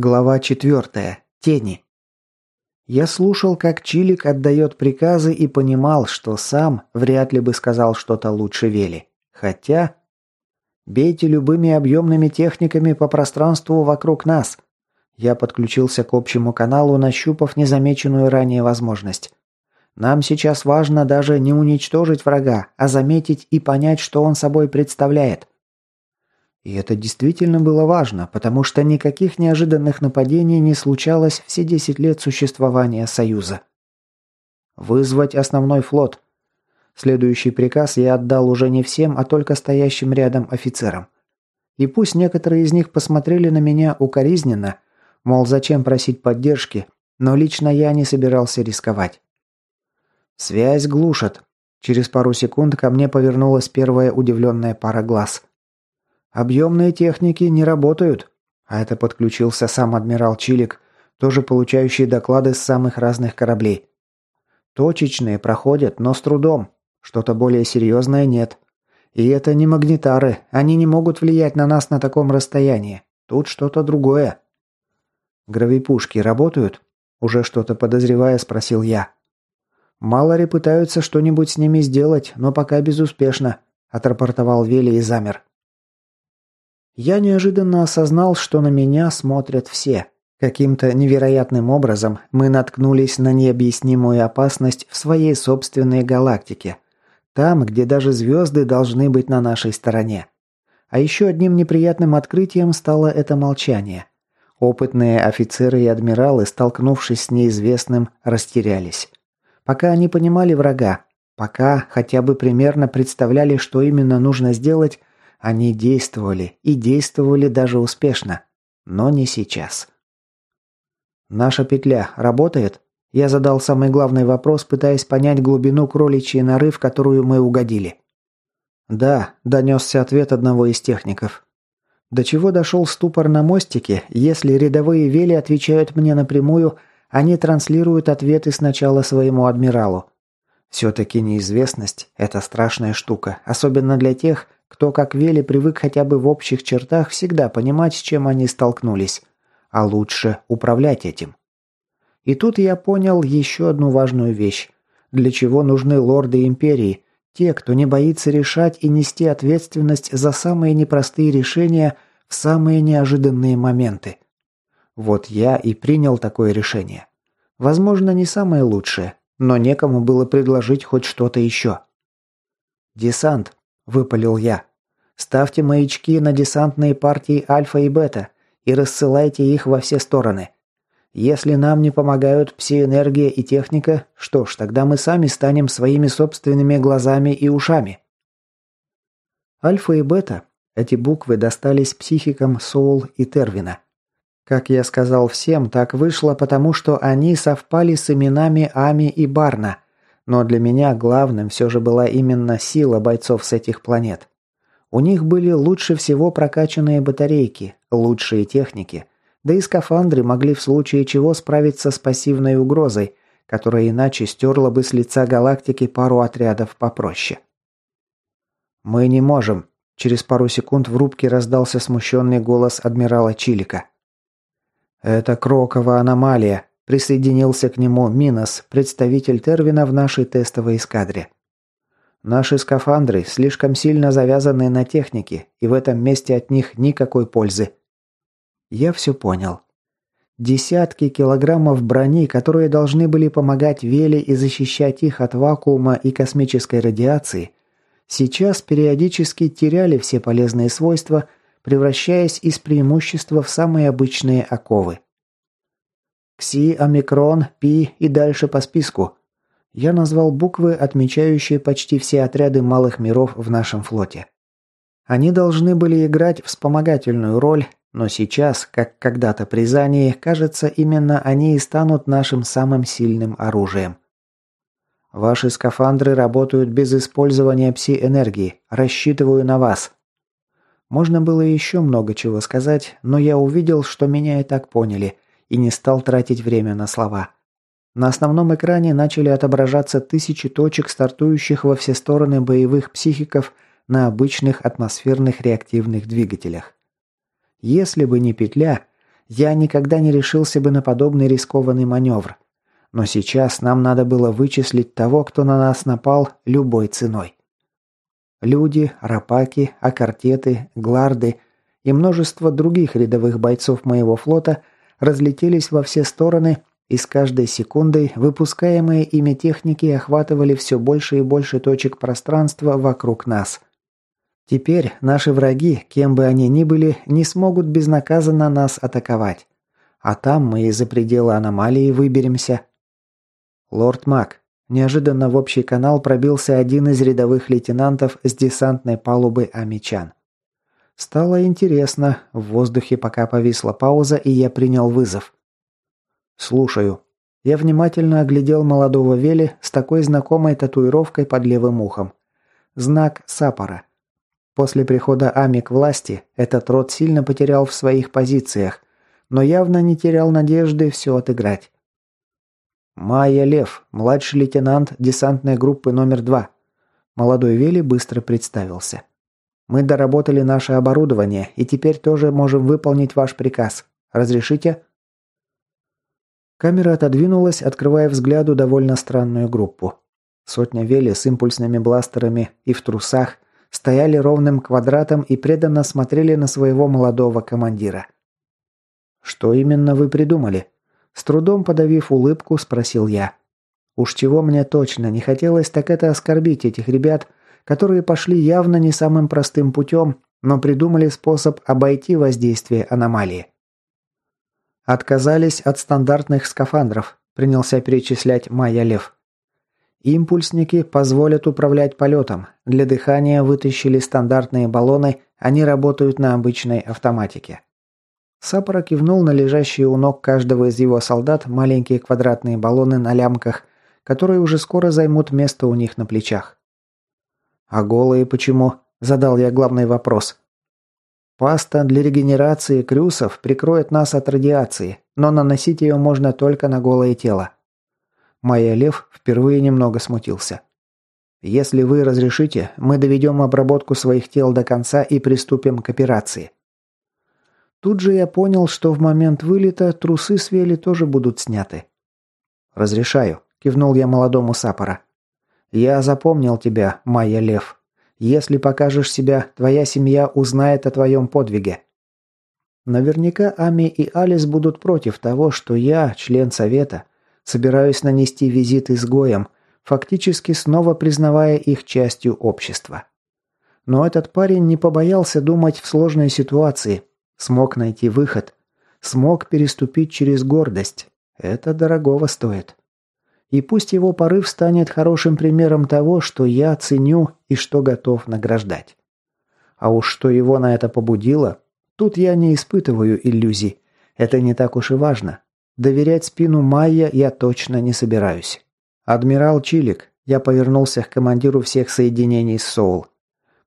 Глава четвертая. Тени. Я слушал, как Чилик отдает приказы и понимал, что сам вряд ли бы сказал что-то лучше Вели. Хотя... Бейте любыми объемными техниками по пространству вокруг нас. Я подключился к общему каналу, нащупав незамеченную ранее возможность. Нам сейчас важно даже не уничтожить врага, а заметить и понять, что он собой представляет. И это действительно было важно, потому что никаких неожиданных нападений не случалось все 10 лет существования Союза. Вызвать основной флот. Следующий приказ я отдал уже не всем, а только стоящим рядом офицерам. И пусть некоторые из них посмотрели на меня укоризненно, мол, зачем просить поддержки, но лично я не собирался рисковать. Связь глушат. Через пару секунд ко мне повернулась первая удивленная пара глаз. Объемные техники не работают. А это подключился сам адмирал Чилик, тоже получающий доклады с самых разных кораблей. Точечные проходят, но с трудом. Что-то более серьезное нет. И это не магнитары, они не могут влиять на нас на таком расстоянии. Тут что-то другое. Гравипушки работают? Уже что-то подозревая, спросил я. Малори пытаются что-нибудь с ними сделать, но пока безуспешно, отрапортовал Вели и замер. Я неожиданно осознал, что на меня смотрят все. Каким-то невероятным образом мы наткнулись на необъяснимую опасность в своей собственной галактике. Там, где даже звезды должны быть на нашей стороне. А еще одним неприятным открытием стало это молчание. Опытные офицеры и адмиралы, столкнувшись с неизвестным, растерялись. Пока они понимали врага, пока хотя бы примерно представляли, что именно нужно сделать, они действовали, и действовали даже успешно. Но не сейчас. «Наша петля работает?» Я задал самый главный вопрос, пытаясь понять глубину кроличьей норы, в которую мы угодили. «Да», – донесся ответ одного из техников. До чего дошел ступор на мостике, если рядовые вели отвечают мне напрямую, они транслируют ответы сначала своему адмиралу. Все-таки неизвестность – это страшная штука, особенно для тех, кто, как Вели, привык хотя бы в общих чертах всегда понимать, с чем они столкнулись, а лучше управлять этим. И тут я понял еще одну важную вещь. Для чего нужны лорды империи, те, кто не боится решать и нести ответственность за самые непростые решения в самые неожиданные моменты. Вот я и принял такое решение. Возможно, не самое лучшее, но некому было предложить хоть что-то еще. «Десант», выпалил я. Ставьте маячки на десантные партии Альфа и Бета и рассылайте их во все стороны. Если нам не помогают псиэнергия и техника, что ж, тогда мы сами станем своими собственными глазами и ушами. Альфа и Бета эти буквы достались психикам Соул и Тервина. Как я сказал всем, так вышло, потому что они совпали с именами Ами и Барна – но для меня главным все же была именно сила бойцов с этих планет. У них были лучше всего прокачанные батарейки, лучшие техники, да и скафандры могли в случае чего справиться с пассивной угрозой, которая иначе стерла бы с лица галактики пару отрядов попроще. «Мы не можем», – через пару секунд в рубке раздался смущенный голос адмирала Чилика. «Это Крокова аномалия», Присоединился к нему Минос, представитель Тервина в нашей тестовой эскадре. Наши скафандры слишком сильно завязаны на технике, и в этом месте от них никакой пользы. Я все понял. Десятки килограммов брони, которые должны были помогать Веле и защищать их от вакуума и космической радиации, сейчас периодически теряли все полезные свойства, превращаясь из преимущества в самые обычные оковы. Кси, Омикрон, Пи и дальше по списку. Я назвал буквы, отмечающие почти все отряды малых миров в нашем флоте. Они должны были играть вспомогательную роль, но сейчас, как когда-то при Зании, кажется, именно они и станут нашим самым сильным оружием. Ваши скафандры работают без использования пси-энергии. Рассчитываю на вас. Можно было еще много чего сказать, но я увидел, что меня и так поняли – и не стал тратить время на слова. На основном экране начали отображаться тысячи точек, стартующих во все стороны боевых психиков на обычных атмосферных реактивных двигателях. Если бы не петля, я никогда не решился бы на подобный рискованный маневр. Но сейчас нам надо было вычислить того, кто на нас напал любой ценой. Люди, рапаки, акартеты, гларды и множество других рядовых бойцов моего флота разлетелись во все стороны, и с каждой секундой выпускаемые ими техники охватывали все больше и больше точек пространства вокруг нас. Теперь наши враги, кем бы они ни были, не смогут безнаказанно нас атаковать. А там мы из-за предела аномалии выберемся. Лорд Мак. Неожиданно в общий канал пробился один из рядовых лейтенантов с десантной палубы Амичан. Стало интересно, в воздухе пока повисла пауза, и я принял вызов. «Слушаю». Я внимательно оглядел молодого Вели с такой знакомой татуировкой под левым ухом. Знак Сапора. После прихода Ами к власти этот род сильно потерял в своих позициях, но явно не терял надежды все отыграть. «Майя Лев, младший лейтенант десантной группы номер два». Молодой Вели быстро представился. «Мы доработали наше оборудование и теперь тоже можем выполнить ваш приказ. Разрешите?» Камера отодвинулась, открывая взгляду довольно странную группу. Сотня Вели с импульсными бластерами и в трусах стояли ровным квадратом и преданно смотрели на своего молодого командира. «Что именно вы придумали?» С трудом подавив улыбку, спросил я. Уж чего мне точно не хотелось, так это оскорбить этих ребят, которые пошли явно не самым простым путем, но придумали способ обойти воздействие аномалии. Отказались от стандартных скафандров, принялся перечислять Майя Лев. Импульсники позволят управлять полетом. Для дыхания вытащили стандартные баллоны, они работают на обычной автоматике. Сапора кивнул на лежащие у ног каждого из его солдат маленькие квадратные баллоны на лямках, которые уже скоро займут место у них на плечах. «А голые почему?» – задал я главный вопрос. Паста для регенерации крюсов прикроет нас от радиации, но наносить ее можно только на голое тело. Майя Лев впервые немного смутился. Если вы разрешите, мы доведем обработку своих тел до конца и приступим к операции. Тут же я понял, что в момент вылета трусы с Вели тоже будут сняты. «Разрешаю», – кивнул я молодому Сапора. «Я запомнил тебя, Майя Лев. Если покажешь себя, твоя семья узнает о твоем подвиге. Наверняка Ами и Алис будут против того, что я, член совета, собираюсь нанести визит изгоям, фактически снова признавая их частью общества. Но этот парень не побоялся думать в сложной ситуации, смог найти выход, смог переступить через гордость. Это дорогого стоит. И пусть его порыв станет хорошим примером того, что я ценю и что готов награждать. А уж что его на это побудило, тут я не испытываю иллюзий. Это не так уж и важно. Доверять спину Майя я точно не собираюсь. Адмирал Чилик, я повернулся к командиру всех соединений Соул.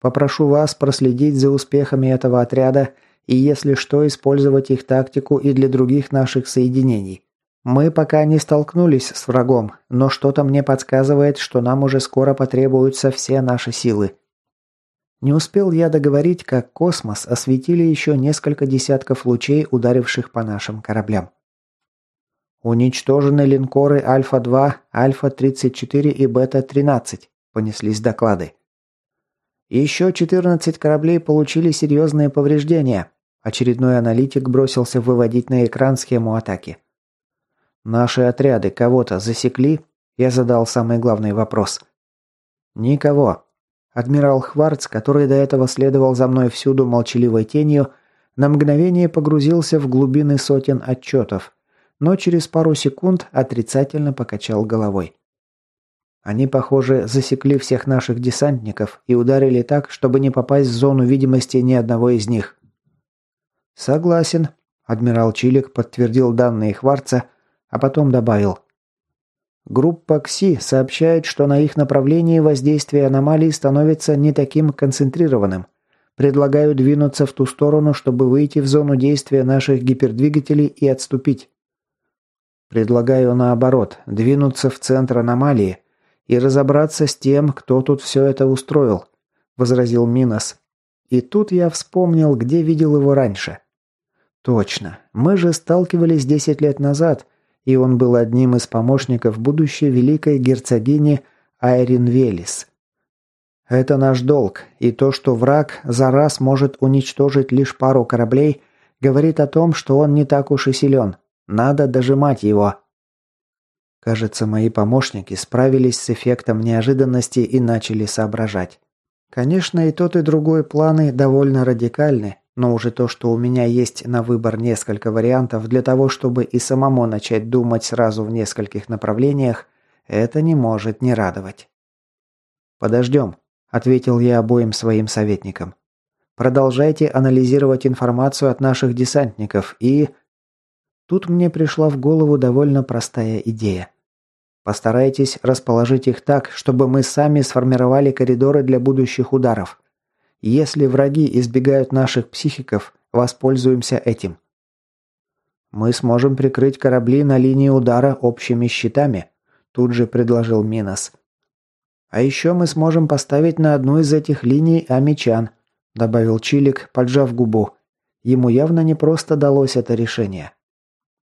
Попрошу вас проследить за успехами этого отряда и, если что, использовать их тактику и для других наших соединений. Мы пока не столкнулись с врагом, но что-то мне подсказывает, что нам уже скоро потребуются все наши силы. Не успел я договорить, как космос осветили еще несколько десятков лучей, ударивших по нашим кораблям. Уничтожены линкоры Альфа-2, Альфа-34 и Бета-13, понеслись доклады. Еще 14 кораблей получили серьезные повреждения. Очередной аналитик бросился выводить на экран схему атаки. Наши отряды кого-то засекли? Я задал самый главный вопрос. Никого. Адмирал Хварц, который до этого следовал за мной всюду молчаливой тенью, на мгновение погрузился в глубины сотен отчетов, но через пару секунд отрицательно покачал головой. Они, похоже, засекли всех наших десантников и ударили так, чтобы не попасть в зону видимости ни одного из них. Согласен. Адмирал Чилик подтвердил данные Хварца, а потом добавил. Группа КСИ сообщает, что на их направлении воздействие аномалий становится не таким концентрированным. Предлагаю двинуться в ту сторону, чтобы выйти в зону действия наших гипердвигателей и отступить. Предлагаю наоборот, двинуться в центр аномалии и разобраться с тем, кто тут все это устроил, возразил Минос. И тут я вспомнил, где видел его раньше. Точно. Мы же сталкивались 10 лет назад, и он был одним из помощников будущей великой герцогини Айрин Велис. Это наш долг, и то, что враг за раз может уничтожить лишь пару кораблей, говорит о том, что он не так уж и силен. Надо дожимать его. Кажется, мои помощники справились с эффектом неожиданности и начали соображать. Конечно, и тот, и другой планы довольно радикальны, но уже то, что у меня есть на выбор несколько вариантов для того, чтобы и самому начать думать сразу в нескольких направлениях, это не может не радовать. «Подождем», – ответил я обоим своим советникам. «Продолжайте анализировать информацию от наших десантников и...» Тут мне пришла в голову довольно простая идея. Постарайтесь расположить их так, чтобы мы сами сформировали коридоры для будущих ударов. Если враги избегают наших психиков, воспользуемся этим. Мы сможем прикрыть корабли на линии удара общими щитами, тут же предложил Минос. А еще мы сможем поставить на одну из этих линий амичан, добавил Чилик, поджав губу. Ему явно не просто далось это решение.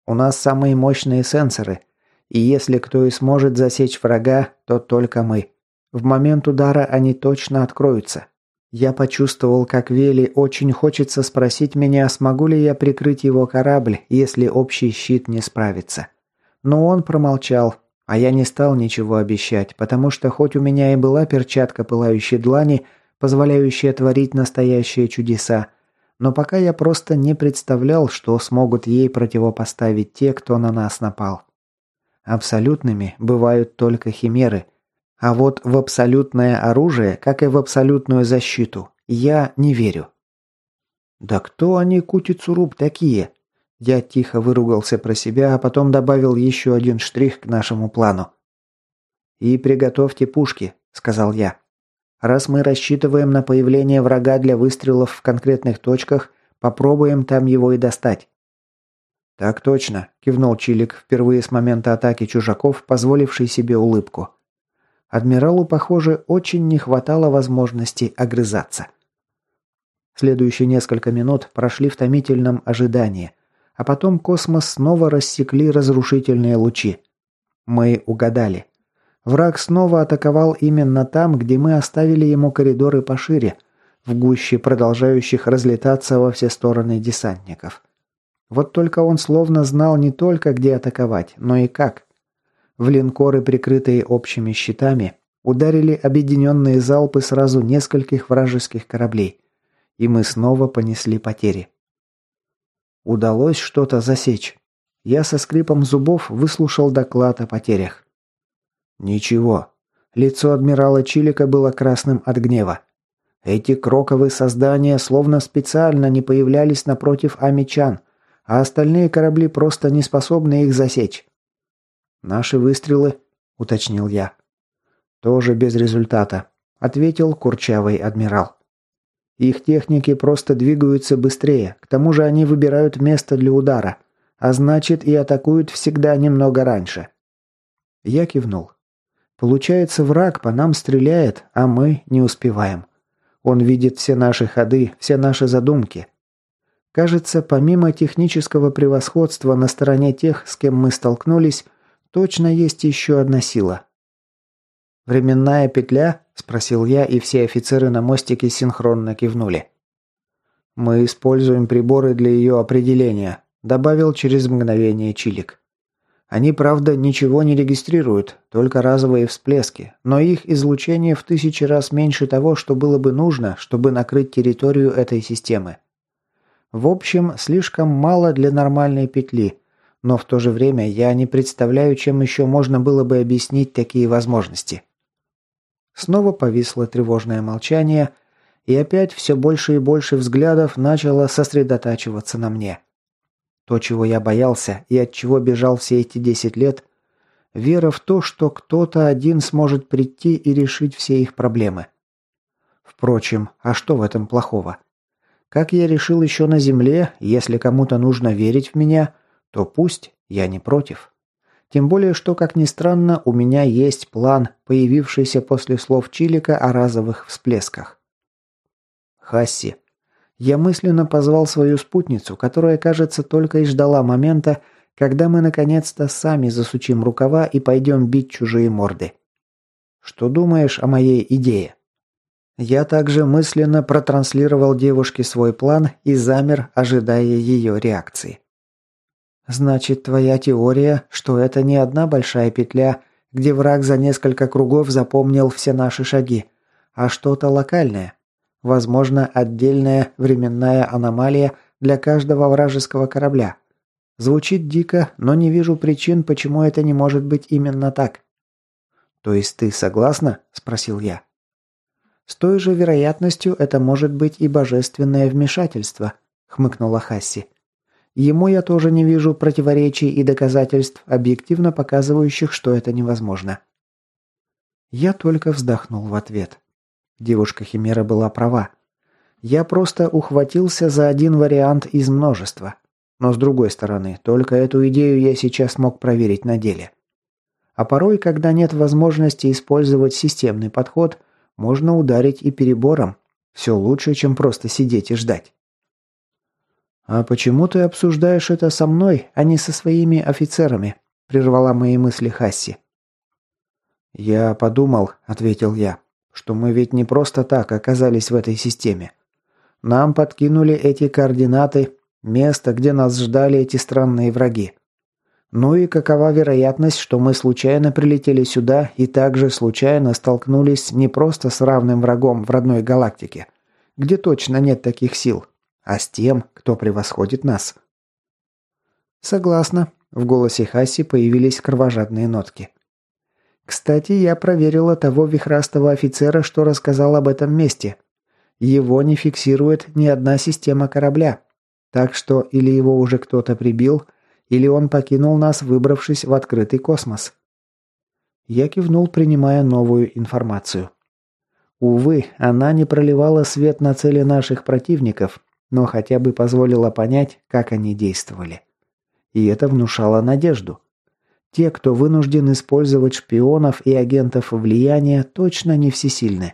У нас самые мощные сенсоры – и если кто и сможет засечь врага, то только мы. В момент удара они точно откроются. Я почувствовал, как Вели очень хочется спросить меня, смогу ли я прикрыть его корабль, если общий щит не справится. Но он промолчал, а я не стал ничего обещать, потому что хоть у меня и была перчатка пылающей длани, позволяющая творить настоящие чудеса, но пока я просто не представлял, что смогут ей противопоставить те, кто на нас напал. Абсолютными бывают только химеры. А вот в абсолютное оружие, как и в абсолютную защиту, я не верю. «Да кто они, Кутицуруб, такие?» Я тихо выругался про себя, а потом добавил еще один штрих к нашему плану. «И приготовьте пушки», — сказал я. «Раз мы рассчитываем на появление врага для выстрелов в конкретных точках, попробуем там его и достать. «Так точно», – кивнул Чилик, впервые с момента атаки чужаков, позволивший себе улыбку. Адмиралу, похоже, очень не хватало возможности огрызаться. Следующие несколько минут прошли в томительном ожидании, а потом космос снова рассекли разрушительные лучи. Мы угадали. Враг снова атаковал именно там, где мы оставили ему коридоры пошире, в гуще продолжающих разлетаться во все стороны десантников. Вот только он словно знал не только, где атаковать, но и как. В линкоры, прикрытые общими щитами, ударили объединенные залпы сразу нескольких вражеских кораблей. И мы снова понесли потери. Удалось что-то засечь. Я со скрипом зубов выслушал доклад о потерях. Ничего. Лицо адмирала Чилика было красным от гнева. Эти кроковые создания словно специально не появлялись напротив амичан – а остальные корабли просто не способны их засечь. Наши выстрелы, уточнил я. Тоже без результата, ответил курчавый адмирал. Их техники просто двигаются быстрее, к тому же они выбирают место для удара, а значит и атакуют всегда немного раньше. Я кивнул. Получается, враг по нам стреляет, а мы не успеваем. Он видит все наши ходы, все наши задумки. Кажется, помимо технического превосходства на стороне тех, с кем мы столкнулись, точно есть еще одна сила. «Временная петля?» – спросил я, и все офицеры на мостике синхронно кивнули. «Мы используем приборы для ее определения», – добавил через мгновение Чилик. «Они, правда, ничего не регистрируют, только разовые всплески, но их излучение в тысячи раз меньше того, что было бы нужно, чтобы накрыть территорию этой системы. В общем, слишком мало для нормальной петли, но в то же время я не представляю, чем еще можно было бы объяснить такие возможности. Снова повисло тревожное молчание, и опять все больше и больше взглядов начало сосредотачиваться на мне. То, чего я боялся и от чего бежал все эти десять лет, вера в то, что кто-то один сможет прийти и решить все их проблемы. Впрочем, а что в этом плохого? Как я решил еще на земле, если кому-то нужно верить в меня, то пусть, я не против. Тем более, что, как ни странно, у меня есть план, появившийся после слов Чилика о разовых всплесках. Хасси. Я мысленно позвал свою спутницу, которая, кажется, только и ждала момента, когда мы наконец-то сами засучим рукава и пойдем бить чужие морды. Что думаешь о моей идее? Я также мысленно протранслировал девушке свой план и замер, ожидая ее реакции. Значит, твоя теория, что это не одна большая петля, где враг за несколько кругов запомнил все наши шаги, а что-то локальное. Возможно, отдельная временная аномалия для каждого вражеского корабля. Звучит дико, но не вижу причин, почему это не может быть именно так. То есть ты согласна? спросил я. С той же вероятностью это может быть и божественное вмешательство, хмыкнула Хасси. Ему я тоже не вижу противоречий и доказательств, объективно показывающих, что это невозможно. Я только вздохнул в ответ. Девушка Химера была права. Я просто ухватился за один вариант из множества. Но с другой стороны, только эту идею я сейчас мог проверить на деле. А порой, когда нет возможности использовать системный подход, можно ударить и перебором. Все лучше, чем просто сидеть и ждать. «А почему ты обсуждаешь это со мной, а не со своими офицерами?» – прервала мои мысли Хасси. «Я подумал», – ответил я, – «что мы ведь не просто так оказались в этой системе. Нам подкинули эти координаты, место, где нас ждали эти странные враги. Ну и какова вероятность, что мы случайно прилетели сюда и также случайно столкнулись не просто с равным врагом в родной галактике, где точно нет таких сил, а с тем, кто превосходит нас. Согласна. В голосе Хаси появились кровожадные нотки. Кстати, я проверила того вихрастого офицера, что рассказал об этом месте. Его не фиксирует ни одна система корабля. Так что или его уже кто-то прибил, или он покинул нас, выбравшись в открытый космос. Я кивнул, принимая новую информацию. Увы, она не проливала свет на цели наших противников, но хотя бы позволила понять, как они действовали. И это внушало надежду. Те, кто вынужден использовать шпионов и агентов влияния, точно не всесильны.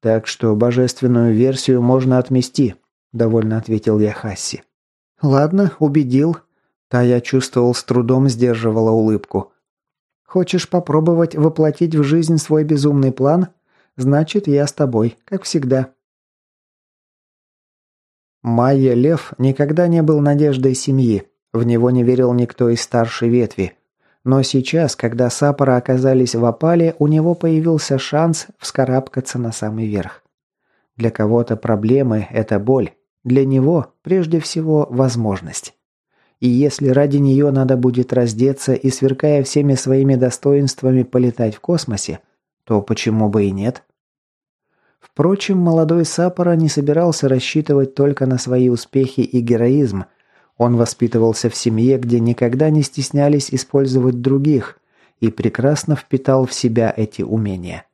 Так что божественную версию можно отмести, довольно ответил я Хасси. Ладно, убедил. Та я чувствовал с трудом сдерживала улыбку. Хочешь попробовать воплотить в жизнь свой безумный план? Значит, я с тобой, как всегда. Майя Лев никогда не был надеждой семьи, в него не верил никто из старшей ветви. Но сейчас, когда сапора оказались в опале, у него появился шанс вскарабкаться на самый верх. Для кого-то проблемы – это боль, для него, прежде всего, возможность. И если ради нее надо будет раздеться и, сверкая всеми своими достоинствами, полетать в космосе, то почему бы и нет? Впрочем, молодой Сапора не собирался рассчитывать только на свои успехи и героизм. Он воспитывался в семье, где никогда не стеснялись использовать других, и прекрасно впитал в себя эти умения.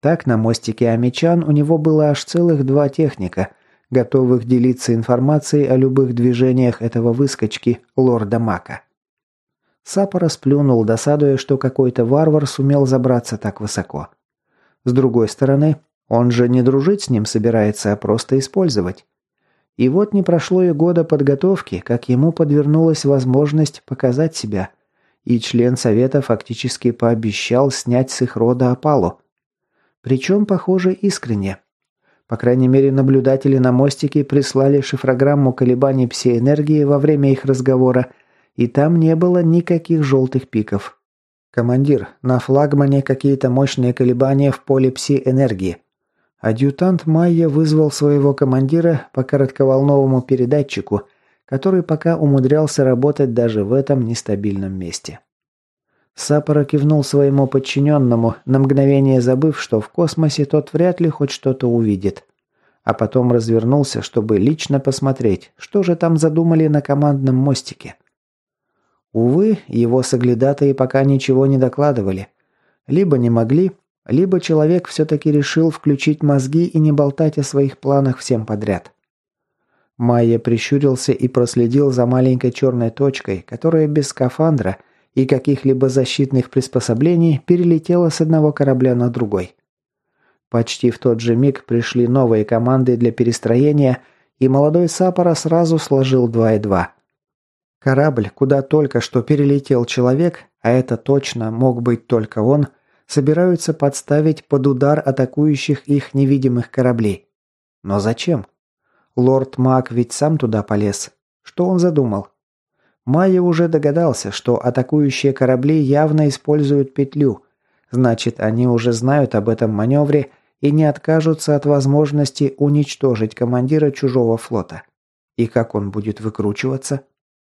Так, на мостике Амичан у него было аж целых два техника, готовых делиться информацией о любых движениях этого выскочки, лорда Мака. Сапора сплюнул, досадуя, что какой-то варвар сумел забраться так высоко. С другой стороны, он же не дружить с ним собирается, а просто использовать. И вот не прошло и года подготовки, как ему подвернулась возможность показать себя. И член совета фактически пообещал снять с их рода опалу. Причем, похоже, искренне. По крайней мере, наблюдатели на мостике прислали шифрограмму колебаний псиэнергии во время их разговора, и там не было никаких желтых пиков. «Командир, на флагмане какие-то мощные колебания в поле пси-энергии. Адъютант Майя вызвал своего командира по коротковолновому передатчику, который пока умудрялся работать даже в этом нестабильном месте. Сапора кивнул своему подчиненному, на мгновение забыв, что в космосе тот вряд ли хоть что-то увидит. А потом развернулся, чтобы лично посмотреть, что же там задумали на командном мостике. Увы, его соглядатые пока ничего не докладывали. Либо не могли, либо человек все-таки решил включить мозги и не болтать о своих планах всем подряд. Майя прищурился и проследил за маленькой черной точкой, которая без скафандра и каких-либо защитных приспособлений перелетела с одного корабля на другой. Почти в тот же миг пришли новые команды для перестроения, и молодой Сапора сразу сложил два и два. Корабль, куда только что перелетел человек, а это точно мог быть только он, собираются подставить под удар атакующих их невидимых кораблей. Но зачем? Лорд Мак ведь сам туда полез. Что он задумал? Майя уже догадался, что атакующие корабли явно используют петлю. Значит, они уже знают об этом маневре и не откажутся от возможности уничтожить командира чужого флота. И как он будет выкручиваться?